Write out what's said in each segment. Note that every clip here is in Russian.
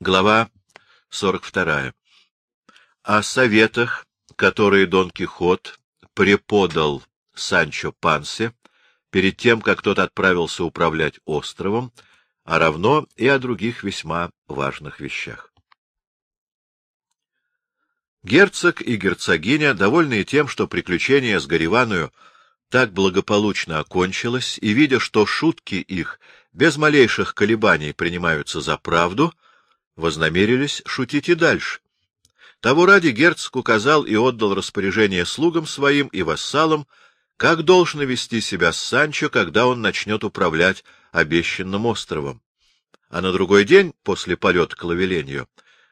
Глава 42. О советах, которые Дон Кихот преподал Санчо Пансе перед тем, как тот отправился управлять островом, а равно и о других весьма важных вещах. Герцог и герцогиня, довольные тем, что приключение с Гореваною так благополучно окончилось, и видя, что шутки их без малейших колебаний принимаются за правду, вознамерились шутить и дальше. Того ради герцог указал и отдал распоряжение слугам своим и вассалам, как должно вести себя Санчо, когда он начнет управлять обещанным островом. А на другой день, после полета к Лавеленью,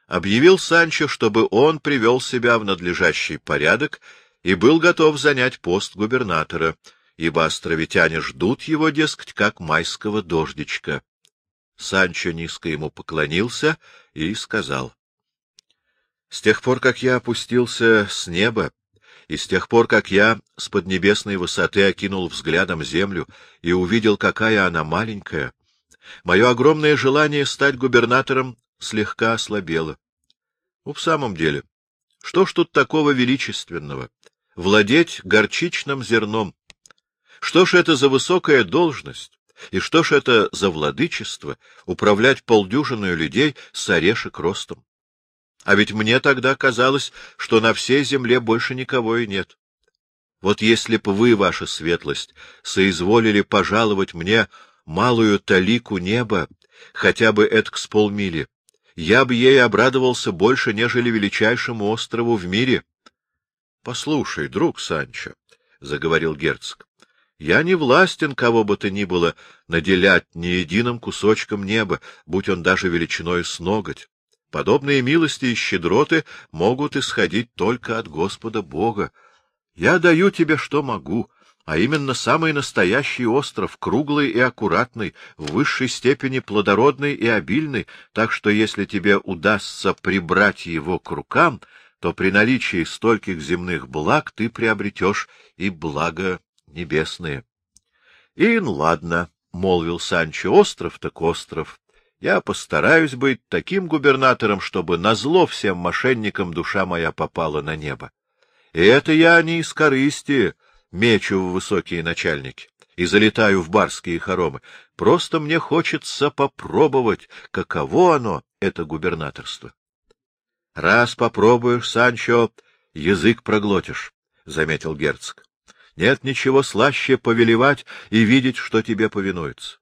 объявил Санчо, чтобы он привел себя в надлежащий порядок и был готов занять пост губернатора, ибо островитяне ждут его, дескать, как майского дождичка. Санчо низко ему поклонился и сказал. — С тех пор, как я опустился с неба, и с тех пор, как я с поднебесной высоты окинул взглядом землю и увидел, какая она маленькая, мое огромное желание стать губернатором слегка ослабело. Ну, в самом деле, что ж тут такого величественного? Владеть горчичным зерном. Что ж это за высокая должность? И что ж это за владычество управлять полдюжиной людей с орешек ростом? А ведь мне тогда казалось, что на всей земле больше никого и нет. Вот если б вы, ваша светлость, соизволили пожаловать мне малую талику неба, хотя бы этак с полмили, я бы ей обрадовался больше, нежели величайшему острову в мире. — Послушай, друг Санчо, — заговорил герцог, — я не властен кого бы то ни было наделять ни единым кусочком неба, будь он даже величиной с ноготь. Подобные милости и щедроты могут исходить только от Господа Бога. Я даю тебе, что могу, а именно самый настоящий остров, круглый и аккуратный, в высшей степени плодородный и обильный, так что если тебе удастся прибрать его к рукам, то при наличии стольких земных благ ты приобретешь и благо небесные. — И ну ладно, — молвил Санчо, — остров так остров. Я постараюсь быть таким губернатором, чтобы назло всем мошенникам душа моя попала на небо. И это я не из корысти, — мечу в высокие начальники и залетаю в барские хоромы. Просто мне хочется попробовать, каково оно, это губернаторство. — Раз попробуешь, Санчо, язык проглотишь, — заметил герцог. — Нет ничего слаще повелевать и видеть, что тебе повинуется.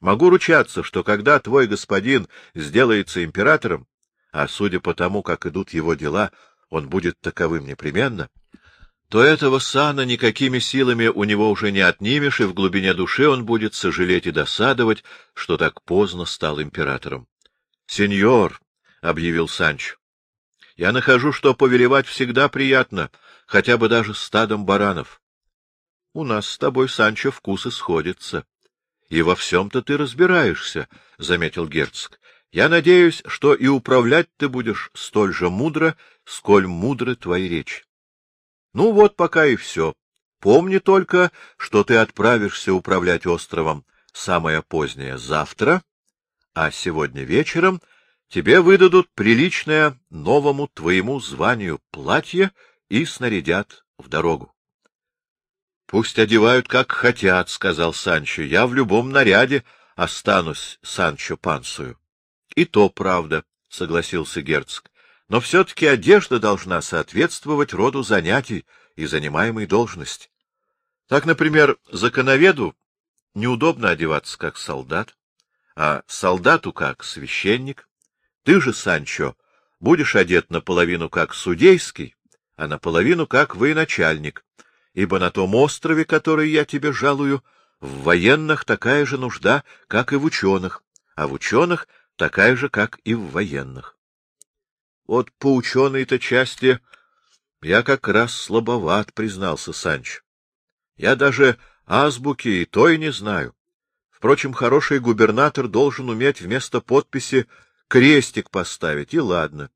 Могу ручаться, что когда твой господин сделается императором, а судя по тому, как идут его дела, он будет таковым непременно, — то этого сана никакими силами у него уже не отнимешь, и в глубине души он будет сожалеть и досадовать, что так поздно стал императором. — Сеньор, — объявил Санч, — я нахожу, что повелевать всегда приятно, хотя бы даже стадом баранов. — У нас с тобой, Санчо, вкусы сходятся. — И во всем-то ты разбираешься, — заметил герцог. — Я надеюсь, что и управлять ты будешь столь же мудро, сколь мудры твои речи. Ну вот пока и все. Помни только, что ты отправишься управлять островом самое позднее завтра, а сегодня вечером тебе выдадут приличное новому твоему званию платье и снарядят в дорогу. — Пусть одевают, как хотят, — сказал Санчо. — Я в любом наряде останусь Санчо Пансую. — И то правда, — согласился герцог но все-таки одежда должна соответствовать роду занятий и занимаемой должности. Так, например, законоведу неудобно одеваться как солдат, а солдату как священник. Ты же, Санчо, будешь одет наполовину как судейский, а наполовину как военачальник, ибо на том острове, который я тебе жалую, в военных такая же нужда, как и в ученых, а в ученых такая же, как и в военных. Вот по ученой-то части я как раз слабоват, признался Санч. Я даже азбуки и той не знаю. Впрочем, хороший губернатор должен уметь вместо подписи крестик поставить, и ладно.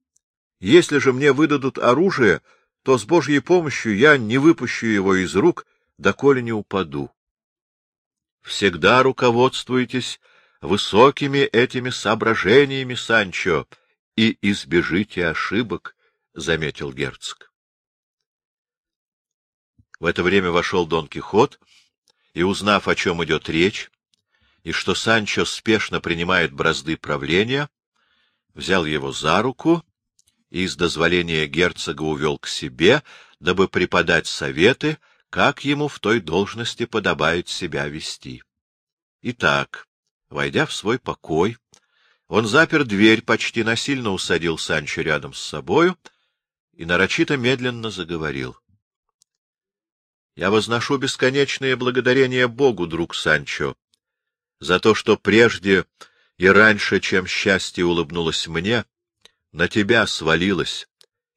Если же мне выдадут оружие, то с Божьей помощью я не выпущу его из рук, доколе не упаду. Всегда руководствуйтесь высокими этими соображениями, Санчо, и избежите ошибок, — заметил герцог. В это время вошел Дон Кихот, и, узнав, о чем идет речь, и что Санчо спешно принимает бразды правления, взял его за руку и с дозволения герцога увел к себе, дабы преподать советы, как ему в той должности подобает себя вести. Итак, войдя в свой покой, он запер дверь, почти насильно усадил Санчо рядом с собою и нарочито медленно заговорил. — Я возношу бесконечное благодарение Богу, друг Санчо, за то, что прежде и раньше, чем счастье улыбнулось мне, на тебя свалилось,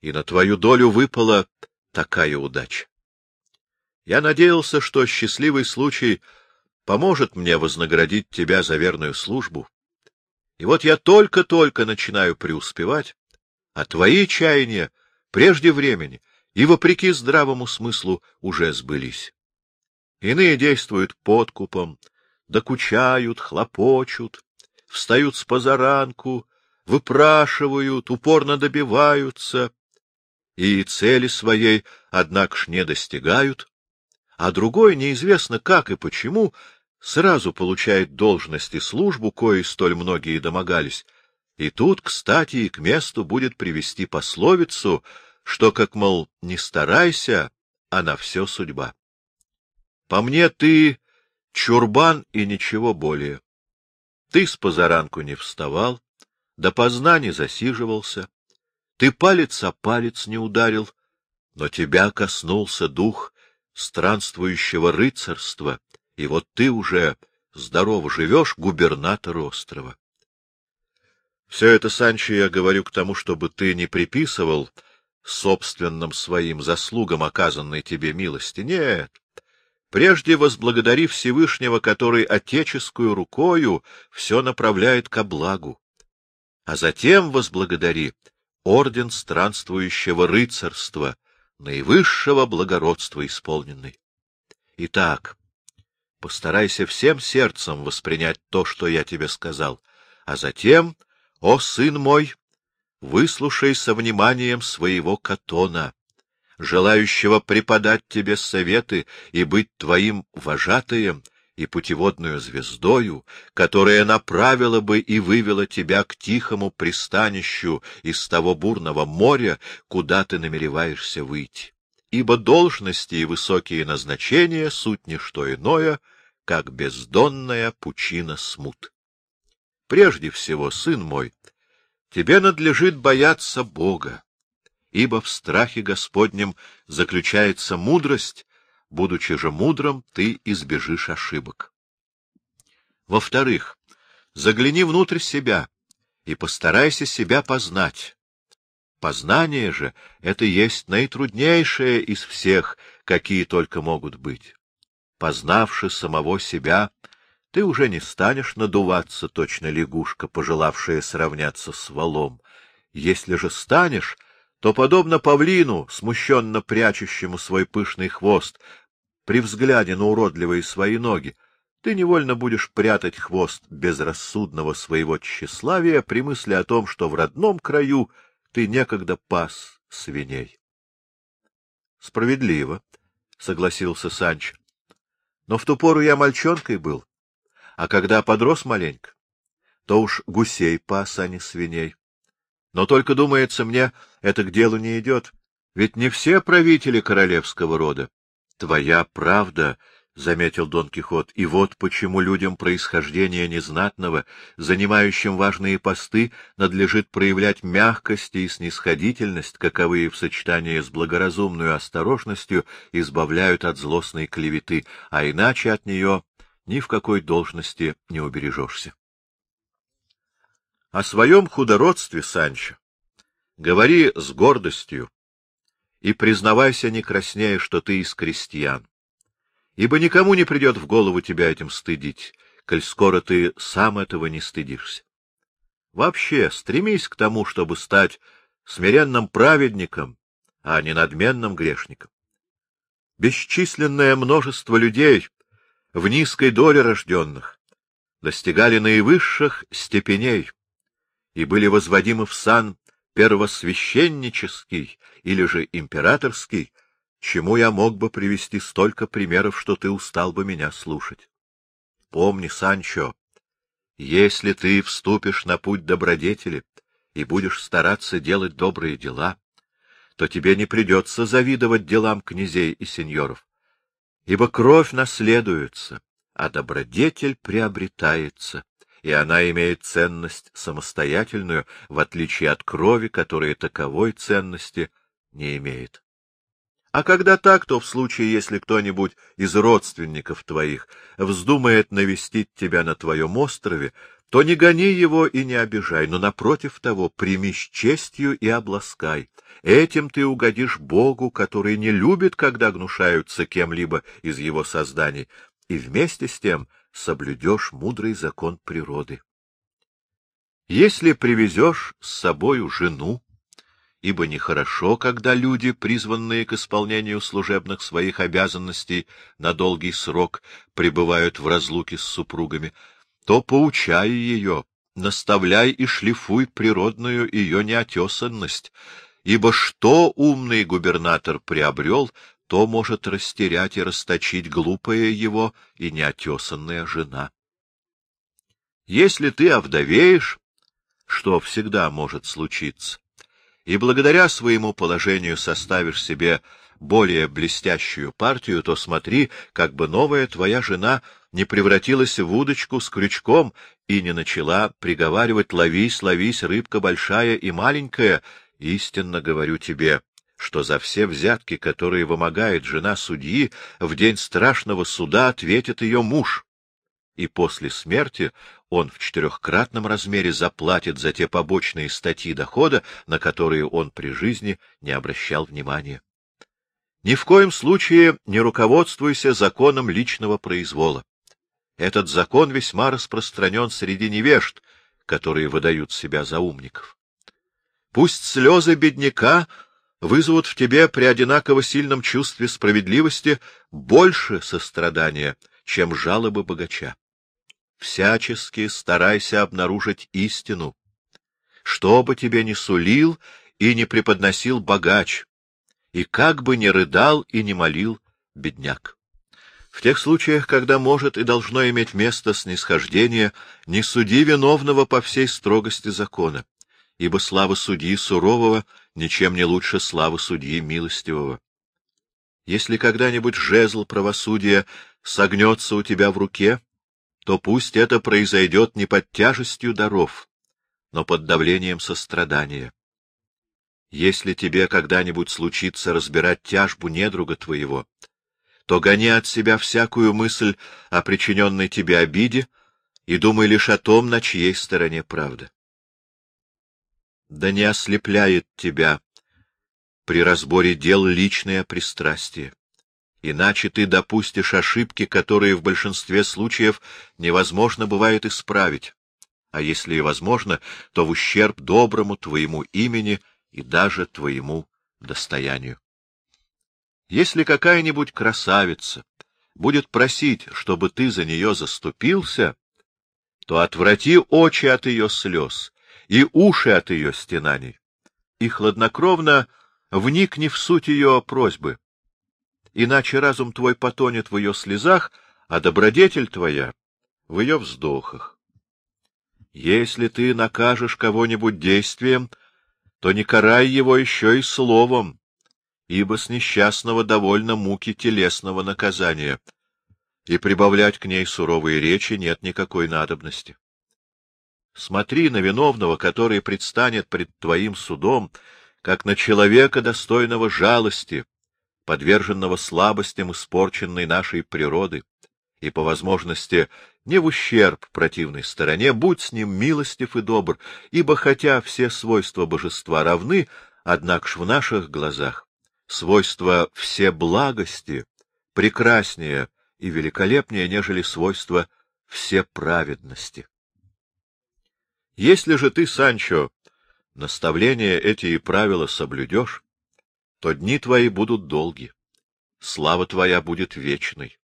и на твою долю выпала такая удача. Я надеялся, что счастливый случай поможет мне вознаградить тебя за верную службу. И вот я только-только начинаю преуспевать, а твои чаяния прежде времени и, вопреки здравому смыслу, уже сбылись. Иные действуют подкупом, докучают, хлопочут, встают с позаранку, выпрашивают, упорно добиваются, и цели своей, однако ж, не достигают, а другой, неизвестно как и почему, сразу получает должность и службу, коей столь многие домогались, и тут, кстати, и к месту будет привести пословицу, что, как, мол, не старайся, а на все судьба. По мне ты чурбан и ничего более. Ты с позаранку не вставал, допоздна не засиживался, ты палец о палец не ударил, но тебя коснулся дух странствующего рыцарства, и вот ты уже здорово живешь, губернатор острова. Все это, Санчо, я говорю к тому, чтобы ты не приписывал собственным своим заслугам оказанной тебе милости. Нет, прежде возблагодари Всевышнего, который отеческую рукою все направляет ко благу, а затем возблагодари орден странствующего рыцарства, наивысшего благородства исполненный. Итак, постарайся всем сердцем воспринять то, что я тебе сказал, а затем, о сын мой, выслушай со вниманием своего катона, желающего преподать тебе советы и быть твоим вожатаем и путеводную звездою, которая направила бы и вывела тебя к тихому пристанищу из того бурного моря, куда ты намереваешься выйти. Ибо должности и высокие назначения — суть не что иное, как бездонная пучина смут. Прежде всего, сын мой, тебе надлежит бояться Бога, ибо в страхе Господнем заключается мудрость, будучи же мудрым, ты избежишь ошибок. Во-вторых, загляни внутрь себя и постарайся себя познать. Познание же — это есть наитруднейшее из всех, какие только могут быть. Познавши самого себя, ты уже не станешь надуваться, точно лягушка, пожелавшая сравняться с валом. Если же станешь, то, подобно павлину, смущенно прячущему свой пышный хвост, при взгляде на уродливые свои ноги, ты невольно будешь прятать хвост безрассудного своего тщеславия при мысли о том, что в родном краю ты некогда пас свиней. — Справедливо, — согласился Санч. — Но в ту пору я мальчонкой был, а когда подрос маленько, то уж гусей пас, а не свиней. Но только, думается мне, это к делу не идет, ведь не все правители королевского рода — Твоя правда, — заметил Дон Кихот, — и вот почему людям происхождения незнатного, занимающим важные посты, надлежит проявлять мягкость и снисходительность, каковые в сочетании с благоразумной осторожностью избавляют от злостной клеветы, а иначе от нее ни в какой должности не убережешься. О своем худородстве, Санчо, говори с гордостью, и признавайся не краснее, что ты из крестьян. Ибо никому не придет в голову тебя этим стыдить, коль скоро ты сам этого не стыдишься. Вообще, стремись к тому, чтобы стать смиренным праведником, а не надменным грешником. Бесчисленное множество людей в низкой доле рожденных достигали наивысших степеней, и были возводимы в сан первосвященнический или же императорский, чему я мог бы привести столько примеров, что ты устал бы меня слушать. Помни, Санчо, если ты вступишь на путь добродетели и будешь стараться делать добрые дела, то тебе не придется завидовать делам князей и сеньоров, ибо кровь наследуется, а добродетель приобретается, и она имеет ценность самостоятельную, в отличие от крови, которая таковой ценности не имеет. А когда так, то в случае, если кто-нибудь из родственников твоих вздумает навестить тебя на твоем острове, то не гони его и не обижай, но, напротив того, прими с честью и обласкай. Этим ты угодишь Богу, который не любит, когда гнушаются кем-либо из его созданий, и вместе с тем соблюдешь мудрый закон природы. Если привезешь с собою жену, ибо нехорошо, когда люди, призванные к исполнению служебных своих обязанностей на долгий срок, пребывают в разлуке с супругами, то поучай ее, наставляй и шлифуй природную ее неотесанность, ибо что умный губернатор приобрел, то может растерять и расточить глупая его и неотесанная жена. Если ты овдовеешь, что всегда может случиться, и благодаря своему положению составишь себе более блестящую партию, то смотри, как бы новая твоя жена не превратилась в удочку с крючком и не начала приговаривать «ловись, ловись, рыбка большая и маленькая». Истинно говорю тебе, что за все взятки, которые вымогает жена судьи, в день страшного суда ответит ее муж и после смерти он в четырехкратном размере заплатит за те побочные статьи дохода, на которые он при жизни не обращал внимания. Ни в коем случае не руководствуйся законом личного произвола. Этот закон весьма распространен среди невежд, которые выдают себя за умников. Пусть слезы бедняка вызовут в тебе при одинаково сильном чувстве справедливости больше сострадания, чем жалобы богача всячески старайся обнаружить истину. Что бы тебе ни сулил и не преподносил богач, и как бы ни рыдал и не молил бедняк. В тех случаях, когда может и должно иметь место снисхождение, не суди виновного по всей строгости закона, ибо слава судьи сурового ничем не лучше славы судьи милостивого. Если когда-нибудь жезл правосудия согнется у тебя в руке, то пусть это произойдет не под тяжестью даров, но под давлением сострадания. Если тебе когда-нибудь случится разбирать тяжбу недруга твоего, то гони от себя всякую мысль о причиненной тебе обиде и думай лишь о том, на чьей стороне правда. Да не ослепляет тебя. При разборе дел личное пристрастие. Иначе ты допустишь ошибки, которые в большинстве случаев невозможно бывает исправить, а если и возможно, то в ущерб доброму твоему имени и даже твоему достоянию. Если какая-нибудь красавица будет просить, чтобы ты за нее заступился, то отврати очи от ее слез и уши от ее стенаний, и хладнокровно вникни в суть ее просьбы, иначе разум твой потонет в ее слезах, а добродетель твоя — в ее вздохах. Если ты накажешь кого-нибудь действием, то не карай его еще и словом, ибо с несчастного довольно муки телесного наказания, и прибавлять к ней суровые речи нет никакой надобности. Смотри на виновного, который предстанет пред твоим судом, как на человека, достойного жалости, подверженного слабостям испорченной нашей природы, и, по возможности, не в ущерб противной стороне, будь с ним милостив и добр, ибо хотя все свойства божества равны, однако ж в наших глазах свойства все благости прекраснее и великолепнее, нежели свойства все праведности. Если же ты, Санчо, наставления эти и правила соблюдешь, то дни твои будут долги, слава твоя будет вечной.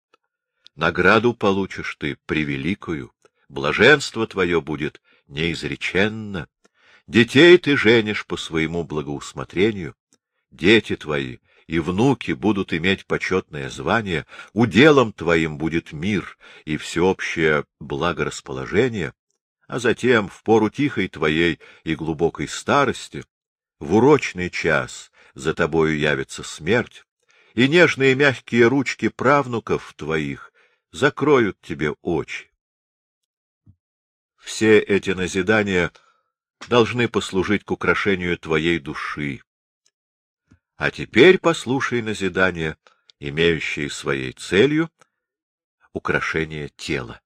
Награду получишь ты превеликую, блаженство твое будет неизреченно, Детей ты женишь по своему благоусмотрению. Дети твои и внуки будут иметь почетное звание, уделом твоим будет мир и всеобщее благорасположение, а затем, в пору тихой твоей и глубокой старости, в урочный час за тобою явится смерть, и нежные мягкие ручки правнуков твоих закроют тебе очи. Все эти назидания — должны послужить к украшению твоей души. А теперь послушай назидания, имеющие своей целью украшение тела.